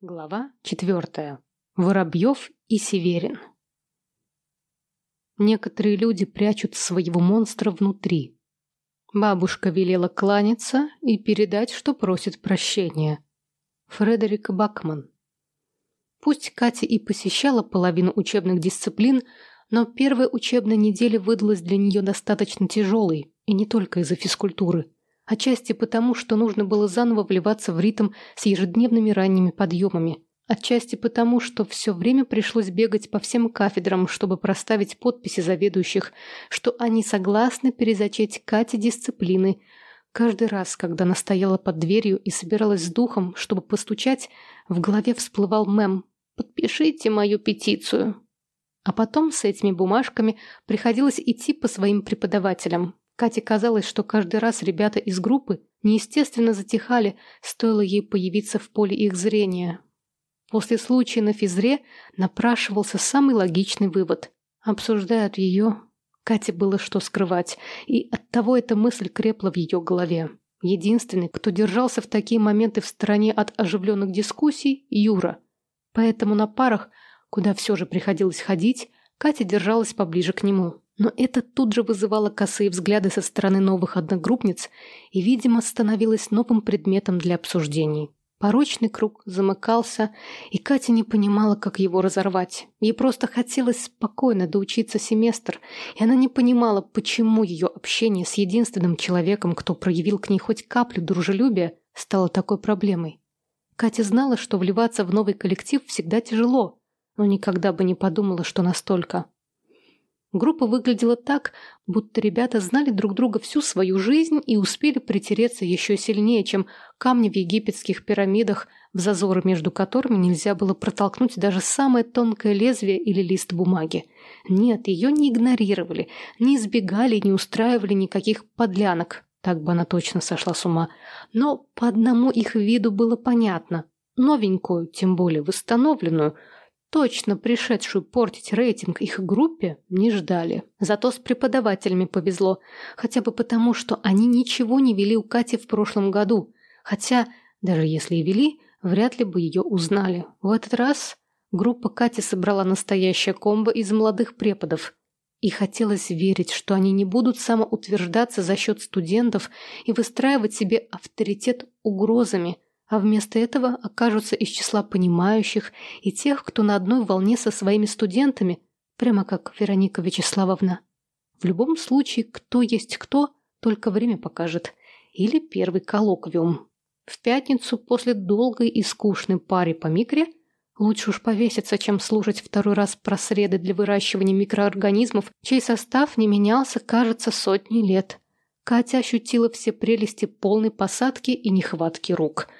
Глава четвертая. Воробьев и Северин. Некоторые люди прячут своего монстра внутри. Бабушка велела кланяться и передать, что просит прощения. Фредерик Бакман. Пусть Катя и посещала половину учебных дисциплин, но первая учебная неделя выдалась для нее достаточно тяжелой, и не только из-за физкультуры – Отчасти потому, что нужно было заново вливаться в ритм с ежедневными ранними подъемами. Отчасти потому, что все время пришлось бегать по всем кафедрам, чтобы проставить подписи заведующих, что они согласны перезачать Кате дисциплины. Каждый раз, когда она стояла под дверью и собиралась с духом, чтобы постучать, в голове всплывал мем «Подпишите мою петицию». А потом с этими бумажками приходилось идти по своим преподавателям, Кате казалось, что каждый раз ребята из группы неестественно затихали, стоило ей появиться в поле их зрения. После случая на физре напрашивался самый логичный вывод. Обсуждают ее. Кате было что скрывать, и оттого эта мысль крепла в ее голове. Единственный, кто держался в такие моменты в стороне от оживленных дискуссий – Юра. Поэтому на парах, куда все же приходилось ходить, Катя держалась поближе к нему. Но это тут же вызывало косые взгляды со стороны новых одногруппниц и, видимо, становилось новым предметом для обсуждений. Порочный круг замыкался, и Катя не понимала, как его разорвать. Ей просто хотелось спокойно доучиться семестр, и она не понимала, почему ее общение с единственным человеком, кто проявил к ней хоть каплю дружелюбия, стало такой проблемой. Катя знала, что вливаться в новый коллектив всегда тяжело, но никогда бы не подумала, что настолько. Группа выглядела так, будто ребята знали друг друга всю свою жизнь и успели притереться еще сильнее, чем камни в египетских пирамидах, в зазоры между которыми нельзя было протолкнуть даже самое тонкое лезвие или лист бумаги. Нет, ее не игнорировали, не избегали, не устраивали никаких подлянок. Так бы она точно сошла с ума. Но по одному их виду было понятно. Новенькую, тем более восстановленную – точно пришедшую портить рейтинг их группе, не ждали. Зато с преподавателями повезло, хотя бы потому, что они ничего не вели у Кати в прошлом году, хотя, даже если и вели, вряд ли бы ее узнали. В этот раз группа Кати собрала настоящее комбо из молодых преподов. И хотелось верить, что они не будут самоутверждаться за счет студентов и выстраивать себе авторитет угрозами – а вместо этого окажутся из числа понимающих и тех, кто на одной волне со своими студентами, прямо как Вероника Вячеславовна. В любом случае, кто есть кто, только время покажет. Или первый коллоквиум. В пятницу после долгой и скучной пары по микре лучше уж повеситься, чем слушать второй раз про среды для выращивания микроорганизмов, чей состав не менялся, кажется, сотни лет. Катя ощутила все прелести полной посадки и нехватки рук –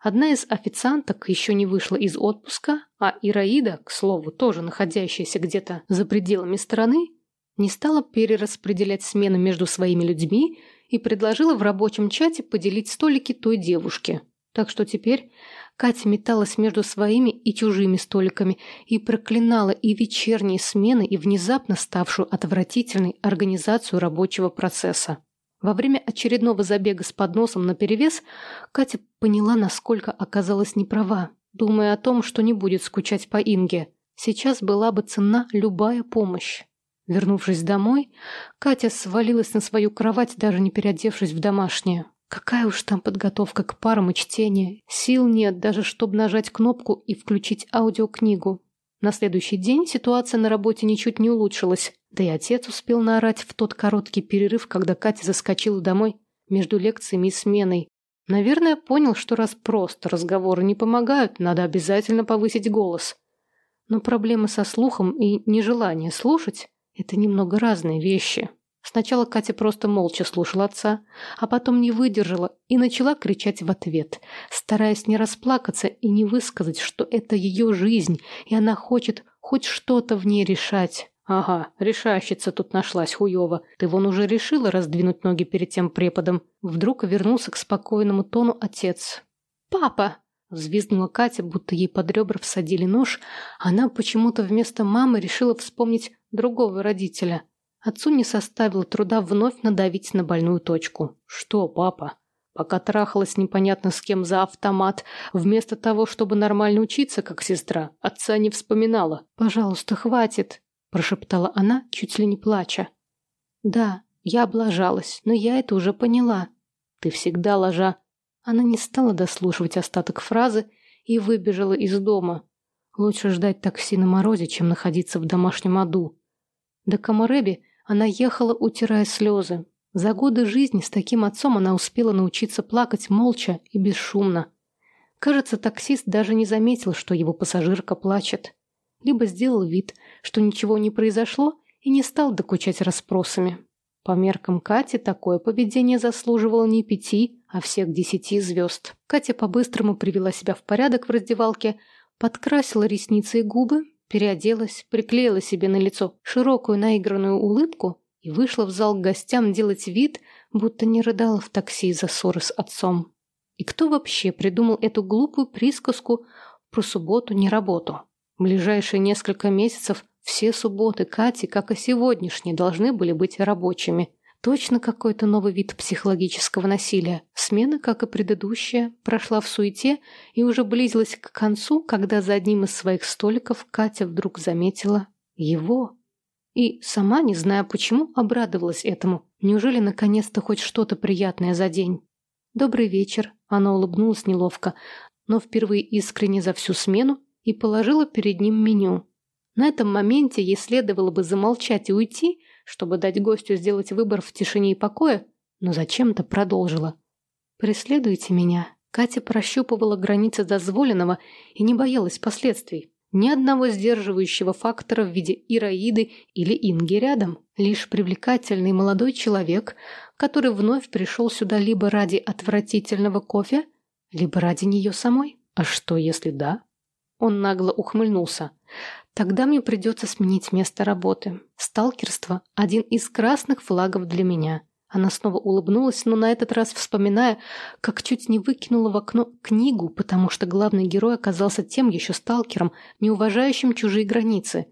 Одна из официанток еще не вышла из отпуска, а Ираида, к слову, тоже находящаяся где-то за пределами страны, не стала перераспределять смены между своими людьми и предложила в рабочем чате поделить столики той девушки. Так что теперь Катя металась между своими и чужими столиками и проклинала и вечерние смены, и внезапно ставшую отвратительной организацию рабочего процесса. Во время очередного забега с подносом наперевес Катя поняла, насколько оказалась неправа, думая о том, что не будет скучать по Инге. Сейчас была бы цена любая помощь. Вернувшись домой, Катя свалилась на свою кровать, даже не переодевшись в домашнее. Какая уж там подготовка к парам и чтение. Сил нет даже, чтобы нажать кнопку и включить аудиокнигу. На следующий день ситуация на работе ничуть не улучшилась. Да и отец успел наорать в тот короткий перерыв, когда Катя заскочила домой между лекциями и сменой. Наверное, понял, что раз просто разговоры не помогают, надо обязательно повысить голос. Но проблемы со слухом и нежелание слушать – это немного разные вещи. Сначала Катя просто молча слушала отца, а потом не выдержала и начала кричать в ответ, стараясь не расплакаться и не высказать, что это ее жизнь, и она хочет хоть что-то в ней решать. «Ага, решащица тут нашлась хуёво. Ты вон уже решила раздвинуть ноги перед тем преподом?» Вдруг вернулся к спокойному тону отец. «Папа!» Взвизгнула Катя, будто ей под ребра всадили нож. Она почему-то вместо мамы решила вспомнить другого родителя. Отцу не составило труда вновь надавить на больную точку. «Что, папа?» пока трахалась непонятно с кем за автомат, вместо того, чтобы нормально учиться, как сестра, отца не вспоминала. «Пожалуйста, хватит», – прошептала она, чуть ли не плача. «Да, я облажалась, но я это уже поняла. Ты всегда ложа». Она не стала дослушивать остаток фразы и выбежала из дома. Лучше ждать такси на морозе, чем находиться в домашнем аду. До Камареби она ехала, утирая слезы. За годы жизни с таким отцом она успела научиться плакать молча и бесшумно. Кажется, таксист даже не заметил, что его пассажирка плачет. Либо сделал вид, что ничего не произошло, и не стал докучать расспросами. По меркам Кати такое поведение заслуживало не пяти, а всех десяти звезд. Катя по-быстрому привела себя в порядок в раздевалке, подкрасила ресницы и губы, переоделась, приклеила себе на лицо широкую наигранную улыбку и вышла в зал к гостям делать вид, будто не рыдала в такси из-за ссоры с отцом. И кто вообще придумал эту глупую присказку про субботу не работу? Ближайшие несколько месяцев все субботы Кати, как и сегодняшние, должны были быть рабочими. Точно какой-то новый вид психологического насилия. Смена, как и предыдущая, прошла в суете и уже близилась к концу, когда за одним из своих столиков Катя вдруг заметила его. И, сама не зная почему, обрадовалась этому. Неужели наконец-то хоть что-то приятное за день? «Добрый вечер», — она улыбнулась неловко, но впервые искренне за всю смену и положила перед ним меню. На этом моменте ей следовало бы замолчать и уйти, чтобы дать гостю сделать выбор в тишине и покое, но зачем-то продолжила. «Преследуйте меня». Катя прощупывала границы дозволенного и не боялась последствий. Ни одного сдерживающего фактора в виде Ираиды или Инги рядом. Лишь привлекательный молодой человек, который вновь пришел сюда либо ради отвратительного кофе, либо ради нее самой. А что, если да? Он нагло ухмыльнулся. Тогда мне придется сменить место работы. Сталкерство – один из красных флагов для меня. Она снова улыбнулась, но на этот раз вспоминая, как чуть не выкинула в окно книгу, потому что главный герой оказался тем еще сталкером, не уважающим чужие границы.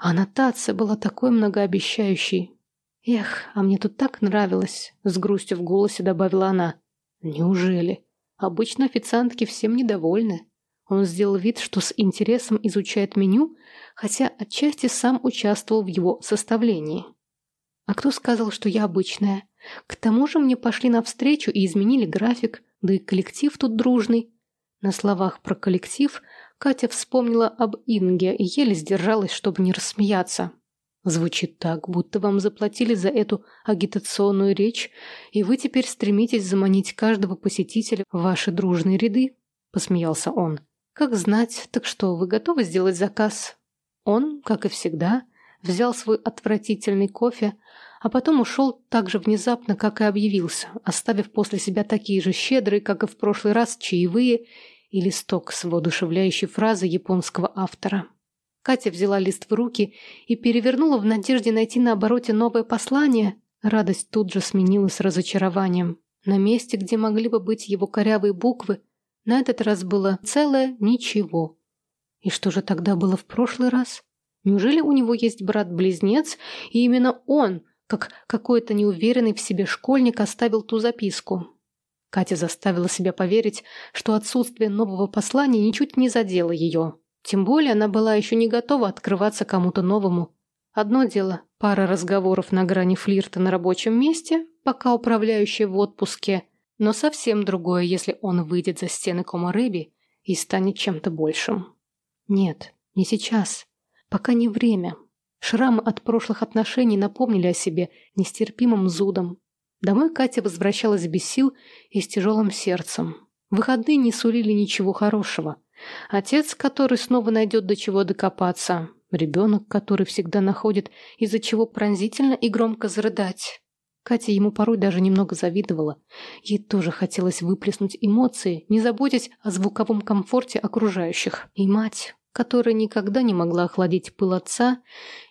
А аннотация была такой многообещающей. «Эх, а мне тут так нравилось», — с грустью в голосе добавила она. «Неужели? Обычно официантки всем недовольны». Он сделал вид, что с интересом изучает меню, хотя отчасти сам участвовал в его составлении. «А кто сказал, что я обычная? К тому же мне пошли навстречу и изменили график, да и коллектив тут дружный». На словах про коллектив Катя вспомнила об Инге и еле сдержалась, чтобы не рассмеяться. Звучит так, будто вам заплатили за эту агитационную речь, и вы теперь стремитесь заманить каждого посетителя в ваши дружные ряды, посмеялся он. Как знать, так что, вы готовы сделать заказ? Он, как и всегда, взял свой отвратительный кофе, а потом ушел так же внезапно, как и объявился, оставив после себя такие же щедрые, как и в прошлый раз, чаевые и листок с воодушевляющей фразой японского автора. Катя взяла лист в руки и перевернула в надежде найти на обороте новое послание. Радость тут же сменилась разочарованием. На месте, где могли бы быть его корявые буквы, на этот раз было целое ничего. И что же тогда было в прошлый раз? Неужели у него есть брат-близнец, и именно он, как какой-то неуверенный в себе школьник, оставил ту записку? Катя заставила себя поверить, что отсутствие нового послания ничуть не задело ее. Тем более она была еще не готова открываться кому-то новому. Одно дело – пара разговоров на грани флирта на рабочем месте, пока управляющий в отпуске – но совсем другое, если он выйдет за стены Комареби и станет чем-то большим. Нет, не сейчас. Пока не время. Шрамы от прошлых отношений напомнили о себе нестерпимым зудом. Домой Катя возвращалась без сил и с тяжелым сердцем. Выходные не сулили ничего хорошего. Отец, который снова найдет до чего докопаться. Ребенок, который всегда находит, из-за чего пронзительно и громко зарыдать. Катя ему порой даже немного завидовала. Ей тоже хотелось выплеснуть эмоции, не заботясь о звуковом комфорте окружающих. И мать, которая никогда не могла охладить пыл отца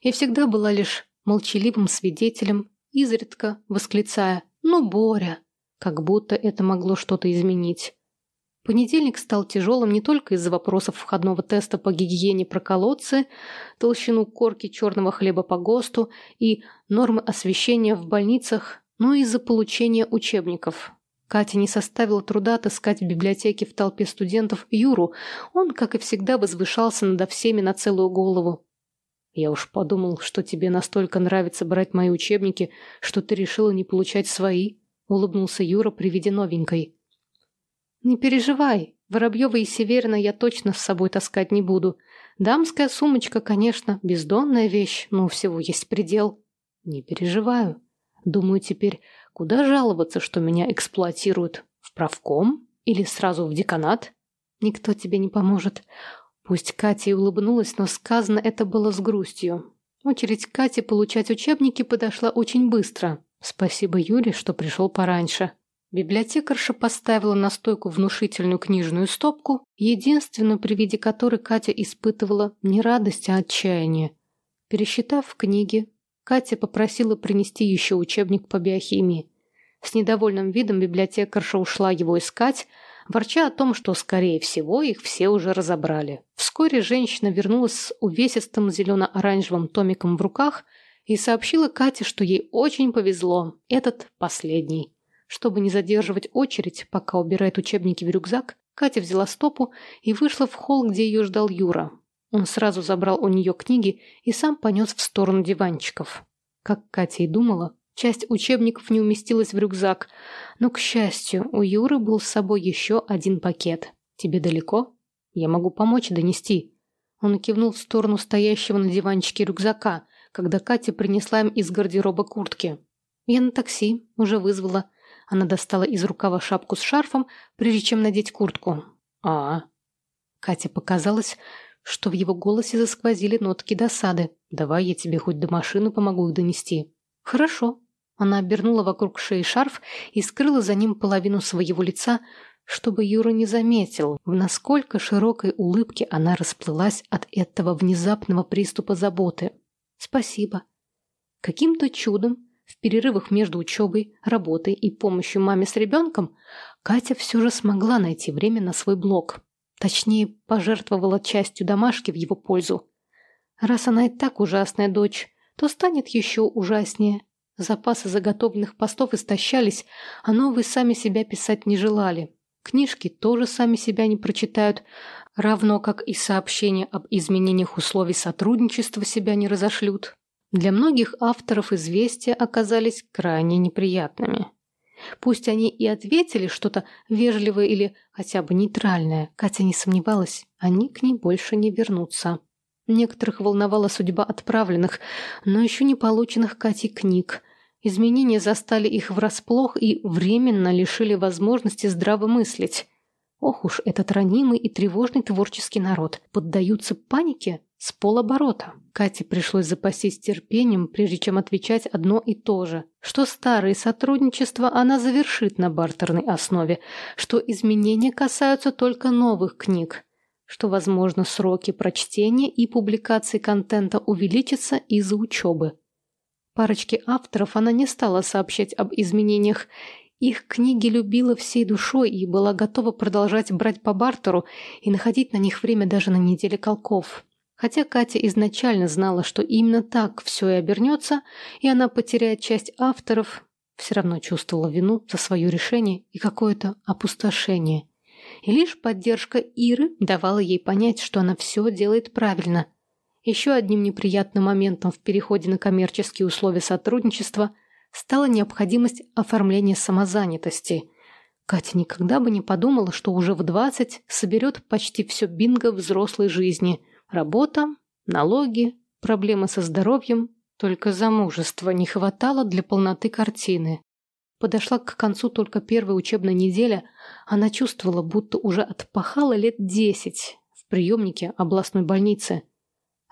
и всегда была лишь молчаливым свидетелем, изредка восклицая «Ну, Боря!», как будто это могло что-то изменить. Понедельник стал тяжелым не только из-за вопросов входного теста по гигиене про колодцы, толщину корки черного хлеба по ГОСТу и нормы освещения в больницах, но и из-за получения учебников. Катя не составила труда отыскать в библиотеке в толпе студентов Юру. Он, как и всегда, возвышался надо всеми на целую голову. «Я уж подумал, что тебе настолько нравится брать мои учебники, что ты решила не получать свои», — улыбнулся Юра при виде новенькой. «Не переживай, Воробьева и Северина я точно с собой таскать не буду. Дамская сумочка, конечно, бездонная вещь, но всего есть предел. Не переживаю. Думаю, теперь Куда жаловаться, что меня эксплуатируют? В правком? Или сразу в деканат? Никто тебе не поможет. Пусть Катя и улыбнулась, но сказано это было с грустью. Очередь Кати получать учебники подошла очень быстро. Спасибо Юре, что пришел пораньше. Библиотекарша поставила на стойку внушительную книжную стопку, единственную, при виде которой Катя испытывала не радость, а отчаяние. Пересчитав книги, Катя попросила принести еще учебник по биохимии. С недовольным видом библиотекарша ушла его искать, ворча о том, что, скорее всего, их все уже разобрали. Вскоре женщина вернулась с увесистым зелено-оранжевым томиком в руках и сообщила Кате, что ей очень повезло. Этот последний. Чтобы не задерживать очередь, пока убирает учебники в рюкзак, Катя взяла стопу и вышла в холл, где ее ждал Юра. Он сразу забрал у нее книги и сам понес в сторону диванчиков. Как Катя и думала, часть учебников не уместилась в рюкзак, но, к счастью, у Юры был с собой еще один пакет. «Тебе далеко? Я могу помочь донести». Он кивнул в сторону стоящего на диванчике рюкзака, когда Катя принесла им из гардероба куртки. «Я на такси, уже вызвала». Она достала из рукава шапку с шарфом, прежде чем надеть куртку. «А...» Катя показалось, что в его голосе засквозили нотки досады. «Давай я тебе хоть до машины помогу их донести». «Хорошо». Она обернула вокруг шеи шарф и скрыла за ним половину своего лица, чтобы Юра не заметил, в насколько широкой улыбке она расплылась от этого внезапного приступа заботы. «Спасибо». Каким-то чудом, в перерывах между учебой, работой и помощью маме с ребенком, Катя все же смогла найти время на свой блог. Точнее, пожертвовала частью домашки в его пользу. Раз она и так ужасная дочь, то станет еще ужаснее. Запасы заготовленных постов истощались, а новые сами себя писать не желали. Книжки тоже сами себя не прочитают, равно как и сообщения об изменениях условий сотрудничества себя не разошлют. Для многих авторов известия оказались крайне неприятными. Пусть они и ответили что-то вежливое или хотя бы нейтральное, Катя не сомневалась, они к ней больше не вернутся. Некоторых волновала судьба отправленных, но еще не полученных Катей книг. Изменения застали их врасплох и временно лишили возможности здраво мыслить. Ох уж этот ранимый и тревожный творческий народ. Поддаются панике с полоборота. Кате пришлось запастись терпением, прежде чем отвечать одно и то же. Что старые сотрудничества она завершит на бартерной основе, что изменения касаются только новых книг, что, возможно, сроки прочтения и публикации контента увеличатся из-за учебы. Парочке авторов она не стала сообщать об изменениях их книги любила всей душой и была готова продолжать брать по бартеру и находить на них время даже на неделе колков. Хотя Катя изначально знала, что именно так все и обернется, и она потеряет часть авторов, все равно чувствовала вину за свое решение и какое-то опустошение. И лишь поддержка Иры давала ей понять, что она все делает правильно. Еще одним неприятным моментом в переходе на коммерческие условия сотрудничества – стала необходимость оформления самозанятости. Катя никогда бы не подумала, что уже в 20 соберет почти все бинго взрослой жизни. Работа, налоги, проблемы со здоровьем. Только замужества не хватало для полноты картины. Подошла к концу только первая учебная неделя, она чувствовала, будто уже отпахала лет десять в приемнике областной больницы.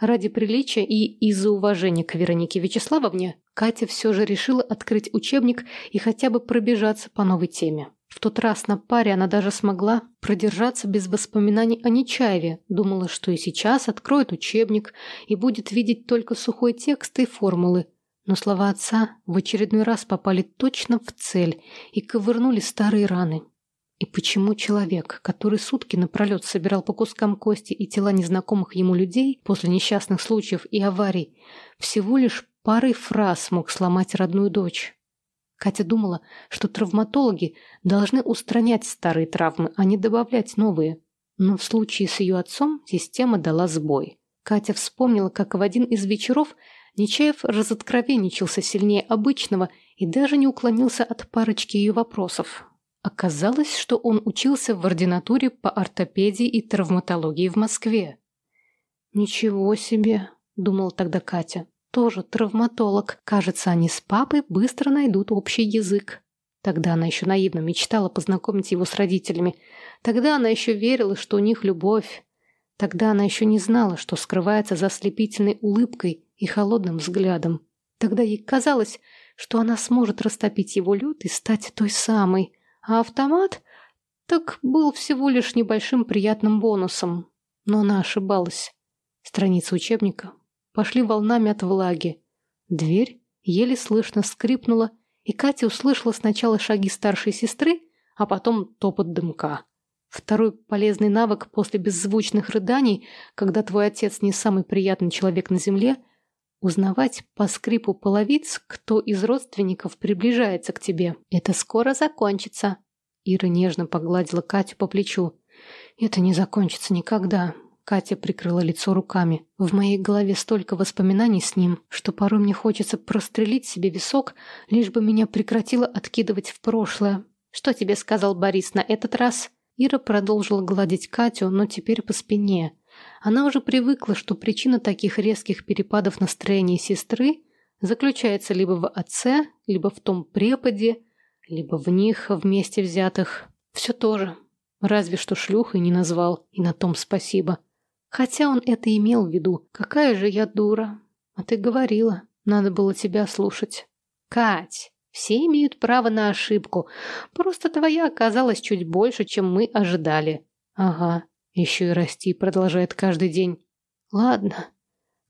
Ради приличия и из-за уважения к Веронике Вячеславовне Катя все же решила открыть учебник и хотя бы пробежаться по новой теме. В тот раз на паре она даже смогла продержаться без воспоминаний о Нечаеве. Думала, что и сейчас откроет учебник и будет видеть только сухой текст и формулы. Но слова отца в очередной раз попали точно в цель и ковырнули старые раны. И почему человек, который сутки напролет собирал по кускам кости и тела незнакомых ему людей после несчастных случаев и аварий, всего лишь парой фраз мог сломать родную дочь? Катя думала, что травматологи должны устранять старые травмы, а не добавлять новые. Но в случае с ее отцом система дала сбой. Катя вспомнила, как в один из вечеров Нечаев разоткровенничался сильнее обычного и даже не уклонился от парочки ее вопросов. Оказалось, что он учился в ординатуре по ортопедии и травматологии в Москве. «Ничего себе!» – думала тогда Катя. «Тоже травматолог. Кажется, они с папой быстро найдут общий язык». Тогда она еще наивно мечтала познакомить его с родителями. Тогда она еще верила, что у них любовь. Тогда она еще не знала, что скрывается за ослепительной улыбкой и холодным взглядом. Тогда ей казалось, что она сможет растопить его лед и стать той самой, а автомат так был всего лишь небольшим приятным бонусом. Но она ошибалась. Страницы учебника пошли волнами от влаги. Дверь еле слышно скрипнула, и Катя услышала сначала шаги старшей сестры, а потом топот дымка. Второй полезный навык после беззвучных рыданий, когда твой отец не самый приятный человек на земле, узнавать по скрипу половиц, кто из родственников приближается к тебе. Это скоро закончится. Ира нежно погладила Катю по плечу. Это не закончится никогда. Катя прикрыла лицо руками. В моей голове столько воспоминаний с ним, что порой мне хочется прострелить себе висок, лишь бы меня прекратило откидывать в прошлое. Что тебе сказал Борис на этот раз? Ира продолжила гладить Катю, но теперь по спине. Она уже привыкла, что причина таких резких перепадов настроения сестры заключается либо в отце, либо в том преподе, либо в них вместе взятых. Все то же. Разве что шлюхой не назвал, и на том спасибо. Хотя он это имел в виду. Какая же я дура. А ты говорила, надо было тебя слушать. Кать, все имеют право на ошибку. Просто твоя оказалась чуть больше, чем мы ожидали. Ага, еще и расти продолжает каждый день. Ладно.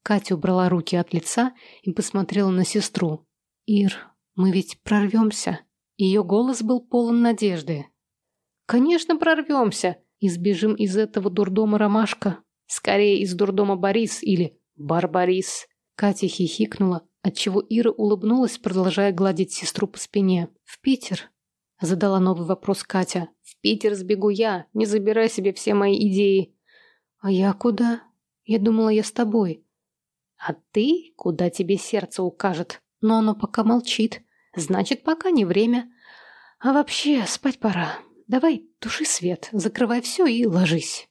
Катя убрала руки от лица и посмотрела на сестру. Ир, мы ведь прорвемся. Ее голос был полон надежды. Конечно, прорвемся. Избежим из этого дурдома ромашка. Скорее из дурдома Борис или Барбарис. Катя хихикнула, отчего Ира улыбнулась, продолжая гладить сестру по спине. В Питер? Задала новый вопрос Катя. В Питер сбегу я, не забирай себе все мои идеи. А я куда? Я думала, я с тобой. А ты, куда тебе сердце укажет? Но оно пока молчит. Значит, пока не время. А вообще, спать пора. Давай, туши свет, закрывай все и ложись.